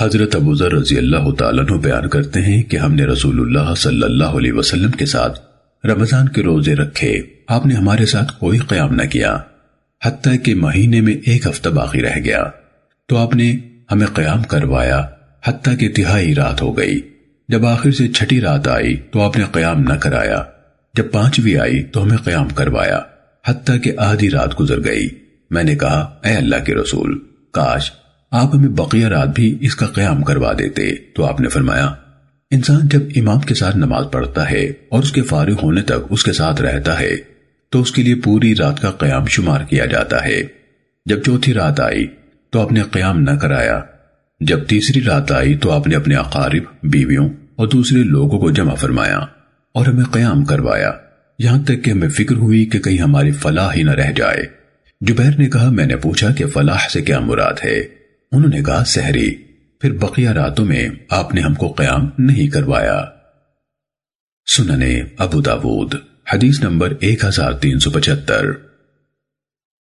حضرت ابو ذر رضی اللہ تعالیٰ عنہ بیان کرتے ہیں کہ ہم نے رسول اللہ صلی اللہ علیہ وسلم کے ساتھ رمضان کے روزے رکھے۔ آپ نے ہمارے ساتھ کوئی قیام نہ کیا، حتیٰ کہ مہینے میں ایک ہفتہ باقی رہ گیا۔ تو آپ نے ہمیں قیام کروایا، حتیٰ کہ تہائی رات ہو گئی۔ جب آخر سے چھٹی رات آئی تو آپ نے قیام نہ کرایا۔ جب پانچویں آئی تو ہمیں قیام کروایا، حتیٰ کہ آدھی رات گزر گئی۔ میں نے کہا، اے اللہ کے رسول، کاش آپ ہمیں بقیہ رات بھی اس کا قیام کروا دیتے۔ تو آپ نے فرمایا، انسان جب امام کے ساتھ نماز پڑھتا ہے اور اس کے فارغ ہونے تک اس کے ساتھ رہتا ہے، تو اس کے لیے پوری رات کا قیام شمار کیا جاتا ہے۔ جب چوتھی رات آئی، تو آپ نے قیام نہ کرایا۔ جب تیسری رات آئی، تو آپ نے اپنے اقارب، بیویوں اور دوسرے لوگوں کو جمع فرمایا اور ہمیں قیام کروایا۔ یہاں تک کہ ہمیں فکر ہوئی کہ کہیں ہماری فلاح ہی نہ رہ جائے۔ جبیر نے کہا، میں نے پوچھا کہ فلاح سے کیا مراد ہے؟ انہوں نے کہا، سحری، پھر بقیہ راتوں میں آپ نے ہم کو قیام نہیں کروایا. سننے ابو داود، حدیث نمبر ایک ہزار تین سو پچہتر۔